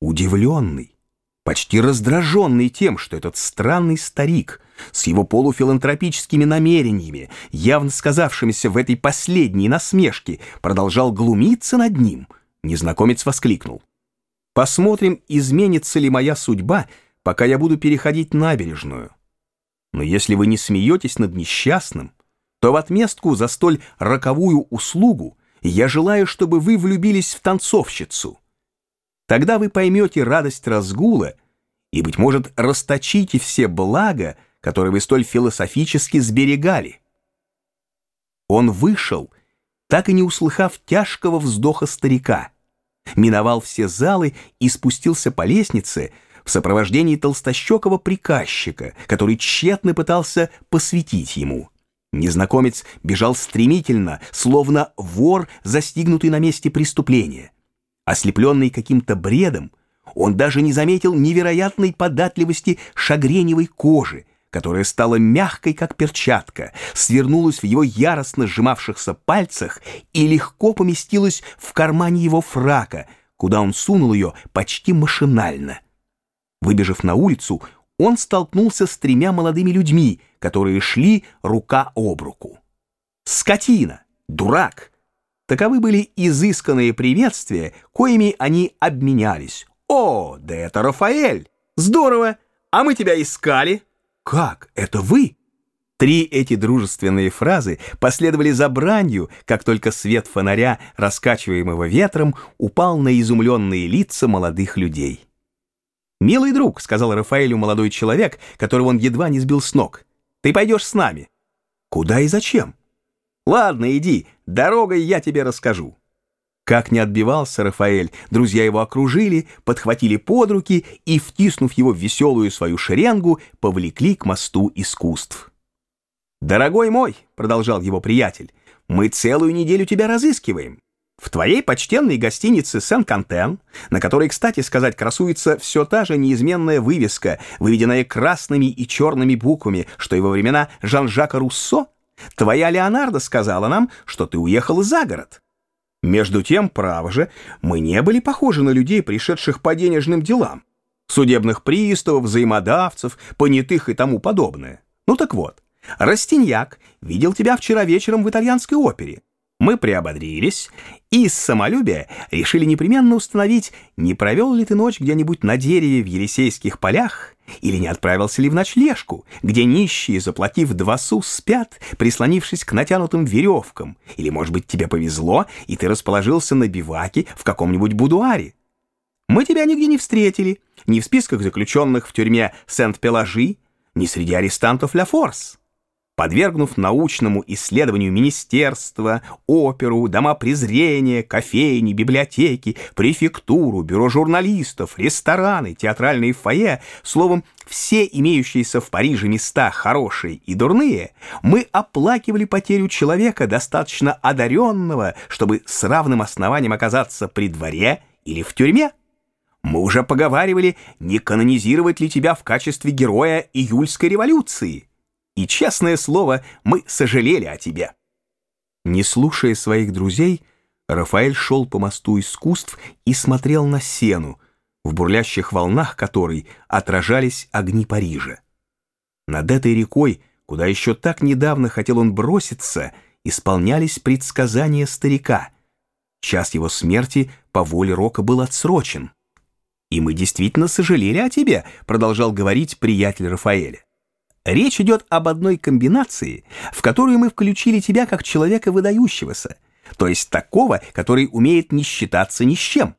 Удивленный, почти раздраженный тем, что этот странный старик с его полуфилантропическими намерениями, явно сказавшимися в этой последней насмешке, продолжал глумиться над ним, незнакомец воскликнул. «Посмотрим, изменится ли моя судьба, пока я буду переходить набережную. Но если вы не смеетесь над несчастным, то в отместку за столь роковую услугу я желаю, чтобы вы влюбились в танцовщицу. Тогда вы поймете радость разгула и, быть может, расточите все блага, которые вы столь философически сберегали. Он вышел, так и не услыхав тяжкого вздоха старика, миновал все залы и спустился по лестнице в сопровождении толстощекого приказчика, который тщетно пытался посвятить ему. Незнакомец бежал стремительно, словно вор, застигнутый на месте преступления. Ослепленный каким-то бредом, он даже не заметил невероятной податливости шагреневой кожи, которая стала мягкой, как перчатка, свернулась в его яростно сжимавшихся пальцах и легко поместилась в кармане его фрака, куда он сунул ее почти машинально. Выбежав на улицу, он столкнулся с тремя молодыми людьми, которые шли рука об руку. «Скотина! Дурак!» Таковы были изысканные приветствия, коими они обменялись. «О, да это Рафаэль! Здорово! А мы тебя искали!» «Как? Это вы?» Три эти дружественные фразы последовали за бранью, как только свет фонаря, раскачиваемого ветром, упал на изумленные лица молодых людей. «Милый друг», — сказал Рафаэлю молодой человек, которого он едва не сбил с ног, — «ты пойдешь с нами». «Куда и зачем?» «Ладно, иди, дорогой я тебе расскажу». Как не отбивался Рафаэль, друзья его окружили, подхватили под руки и, втиснув его в веселую свою шеренгу, повлекли к мосту искусств. «Дорогой мой», — продолжал его приятель, — «мы целую неделю тебя разыскиваем. В твоей почтенной гостинице Сен-Кантен, на которой, кстати сказать, красуется все та же неизменная вывеска, выведенная красными и черными буквами, что и во времена Жан-Жака Руссо, твоя Леонардо сказала нам, что ты уехал за город. Между тем, право же, мы не были похожи на людей, пришедших по денежным делам, судебных приставов, взаимодавцев, понятых и тому подобное. Ну так вот, Растиньяк видел тебя вчера вечером в итальянской опере. Мы приободрились и из самолюбия решили непременно установить, не провел ли ты ночь где-нибудь на дереве в Елисейских полях или не отправился ли в ночлежку, где нищие, заплатив два су, спят, прислонившись к натянутым веревкам, или, может быть, тебе повезло, и ты расположился на биваке в каком-нибудь будуаре. Мы тебя нигде не встретили, ни в списках заключенных в тюрьме Сент-Пеложи, ни среди арестантов Ля Форс подвергнув научному исследованию министерства, оперу, дома презрения, кофейни, библиотеки, префектуру, бюро журналистов, рестораны, театральные фойе, словом, все имеющиеся в Париже места хорошие и дурные, мы оплакивали потерю человека, достаточно одаренного, чтобы с равным основанием оказаться при дворе или в тюрьме. Мы уже поговаривали, не канонизировать ли тебя в качестве героя июльской революции и, честное слово, мы сожалели о тебе». Не слушая своих друзей, Рафаэль шел по мосту искусств и смотрел на сену, в бурлящих волнах которой отражались огни Парижа. Над этой рекой, куда еще так недавно хотел он броситься, исполнялись предсказания старика. Час его смерти по воле Рока был отсрочен. «И мы действительно сожалели о тебе», — продолжал говорить приятель Рафаэля. Речь идет об одной комбинации, в которую мы включили тебя как человека выдающегося, то есть такого, который умеет не считаться ни с чем.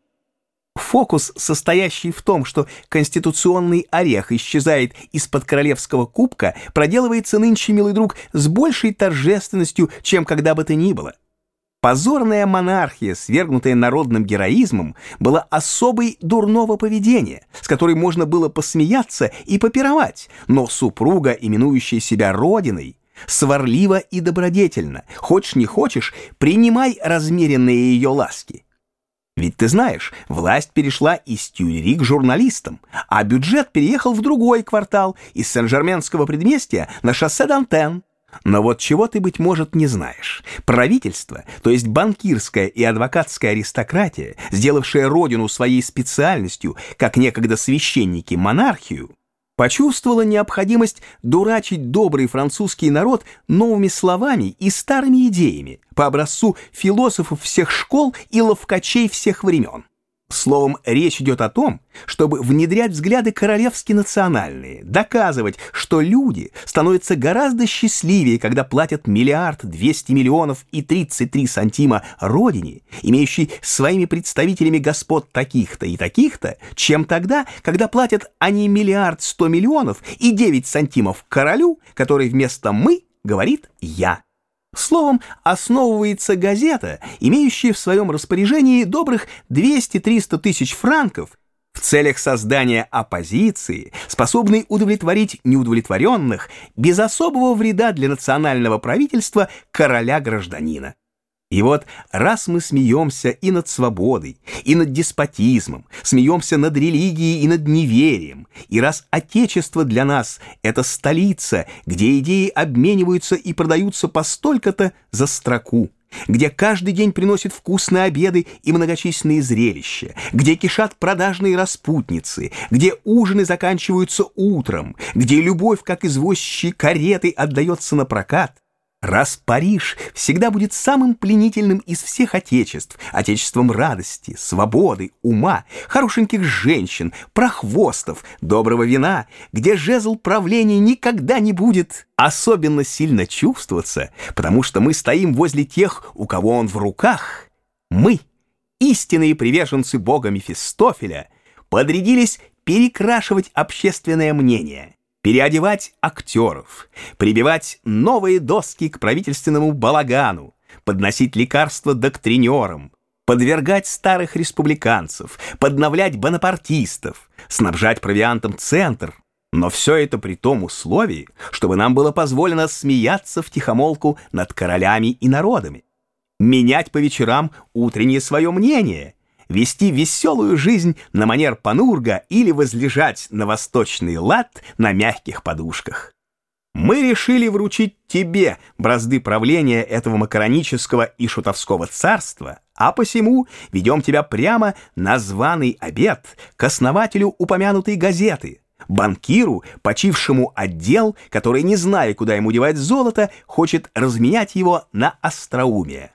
Фокус, состоящий в том, что конституционный орех исчезает из-под королевского кубка, проделывается нынче, милый друг, с большей торжественностью, чем когда бы то ни было. Позорная монархия, свергнутая народным героизмом, была особой дурного поведения, с которой можно было посмеяться и попировать, но супруга, именующая себя родиной, сварлива и добродетельна, хочешь не хочешь, принимай размеренные ее ласки. Ведь ты знаешь, власть перешла из Тюильри к журналистам, а бюджет переехал в другой квартал, из Сен-Жерменского предместья на шоссе Дантен, Но вот чего ты, быть может, не знаешь. Правительство, то есть банкирская и адвокатская аристократия, сделавшая родину своей специальностью, как некогда священники монархию, почувствовала необходимость дурачить добрый французский народ новыми словами и старыми идеями по образцу философов всех школ и ловкачей всех времен. Словом, речь идет о том, чтобы внедрять взгляды королевски-национальные, доказывать, что люди становятся гораздо счастливее, когда платят миллиард двести миллионов и 33 сантима родине, имеющей своими представителями господ таких-то и таких-то, чем тогда, когда платят они миллиард сто миллионов и 9 сантимов королю, который вместо «мы» говорит «я». Словом, основывается газета, имеющая в своем распоряжении добрых 200-300 тысяч франков в целях создания оппозиции, способной удовлетворить неудовлетворенных без особого вреда для национального правительства короля-гражданина. И вот раз мы смеемся и над свободой, и над деспотизмом, смеемся над религией и над неверием, и раз Отечество для нас — это столица, где идеи обмениваются и продаются по столько-то за строку, где каждый день приносят вкусные обеды и многочисленные зрелища, где кишат продажные распутницы, где ужины заканчиваются утром, где любовь, как извозчие кареты, отдается на прокат, Раз Париж всегда будет самым пленительным из всех отечеств, отечеством радости, свободы, ума, хорошеньких женщин, прохвостов, доброго вина, где жезл правления никогда не будет особенно сильно чувствоваться, потому что мы стоим возле тех, у кого он в руках. Мы, истинные приверженцы бога Мефистофеля, подрядились перекрашивать общественное мнение переодевать актеров, прибивать новые доски к правительственному балагану, подносить лекарства доктринерам, подвергать старых республиканцев, подновлять бонапартистов, снабжать провиантом центр. Но все это при том условии, чтобы нам было позволено смеяться в тихомолку над королями и народами, менять по вечерам утреннее свое мнение — вести веселую жизнь на манер панурга или возлежать на восточный лад на мягких подушках. Мы решили вручить тебе бразды правления этого макаронического и шутовского царства, а посему ведем тебя прямо на званый обед к основателю упомянутой газеты, банкиру, почившему отдел, который, не зная, куда ему девать золото, хочет разменять его на остроумие.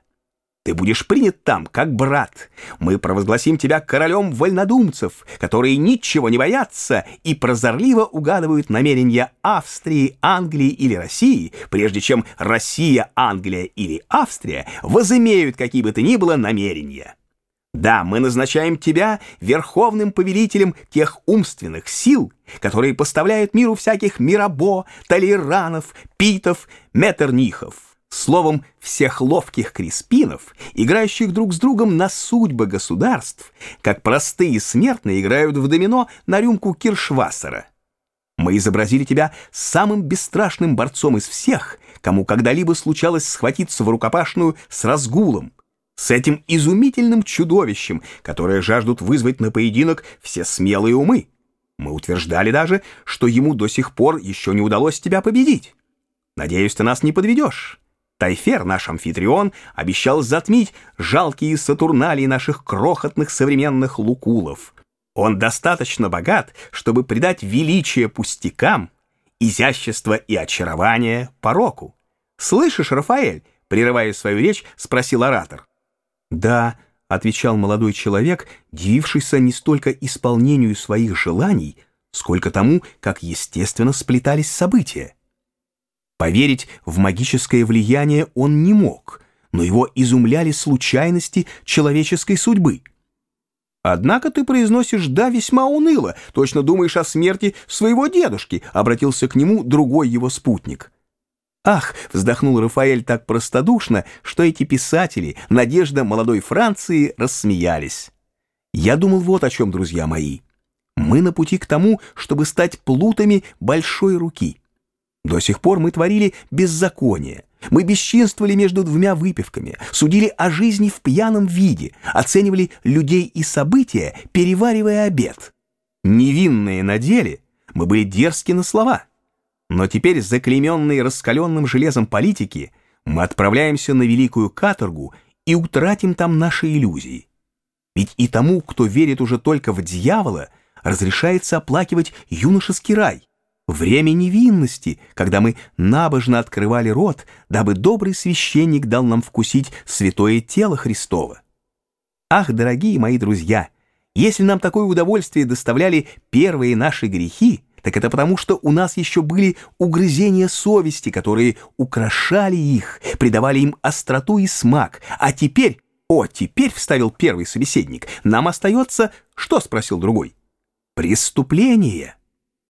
Ты будешь принят там, как брат. Мы провозгласим тебя королем вольнодумцев, которые ничего не боятся и прозорливо угадывают намерения Австрии, Англии или России, прежде чем Россия, Англия или Австрия возымеют какие бы то ни было намерения. Да, мы назначаем тебя верховным повелителем тех умственных сил, которые поставляют миру всяких Мирабо, Толеранов, Питов, Меттернихов словом, всех ловких криспинов, играющих друг с другом на судьбы государств, как простые смертные играют в домино на рюмку Киршвассера. Мы изобразили тебя самым бесстрашным борцом из всех, кому когда-либо случалось схватиться в рукопашную с разгулом, с этим изумительным чудовищем, которое жаждут вызвать на поединок все смелые умы. Мы утверждали даже, что ему до сих пор еще не удалось тебя победить. Надеюсь, ты нас не подведешь. Тайфер, наш амфитрион, обещал затмить жалкие сатурналии наших крохотных современных лукулов. Он достаточно богат, чтобы придать величие пустякам, изящество и очарование пороку. «Слышишь, Рафаэль?» — прерывая свою речь, спросил оратор. «Да», — отвечал молодой человек, дивившийся не столько исполнению своих желаний, сколько тому, как естественно сплетались события. Поверить в магическое влияние он не мог, но его изумляли случайности человеческой судьбы. «Однако ты произносишь «да» весьма уныло, точно думаешь о смерти своего дедушки», — обратился к нему другой его спутник. «Ах!» — вздохнул Рафаэль так простодушно, что эти писатели, надежда молодой Франции, рассмеялись. «Я думал вот о чем, друзья мои. Мы на пути к тому, чтобы стать плутами большой руки». До сих пор мы творили беззаконие. Мы бесчинствовали между двумя выпивками, судили о жизни в пьяном виде, оценивали людей и события, переваривая обед. Невинные на деле, мы были дерзки на слова. Но теперь, заклеменные раскаленным железом политики, мы отправляемся на великую каторгу и утратим там наши иллюзии. Ведь и тому, кто верит уже только в дьявола, разрешается оплакивать юношеский рай, время невинности, когда мы набожно открывали рот, дабы добрый священник дал нам вкусить святое тело Христово. Ах, дорогие мои друзья, если нам такое удовольствие доставляли первые наши грехи, так это потому, что у нас еще были угрызения совести, которые украшали их, придавали им остроту и смак. А теперь, о, теперь, вставил первый собеседник, нам остается, что спросил другой? Преступление.